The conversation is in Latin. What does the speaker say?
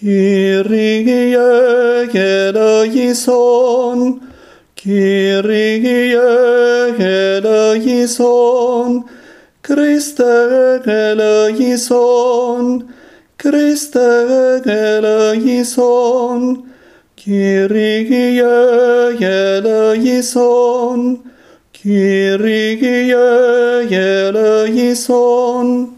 Kyrie eleison, Kyrie eleison, Christe eleison, Christe eleison, Kyrie eleison, Kyrie eleison,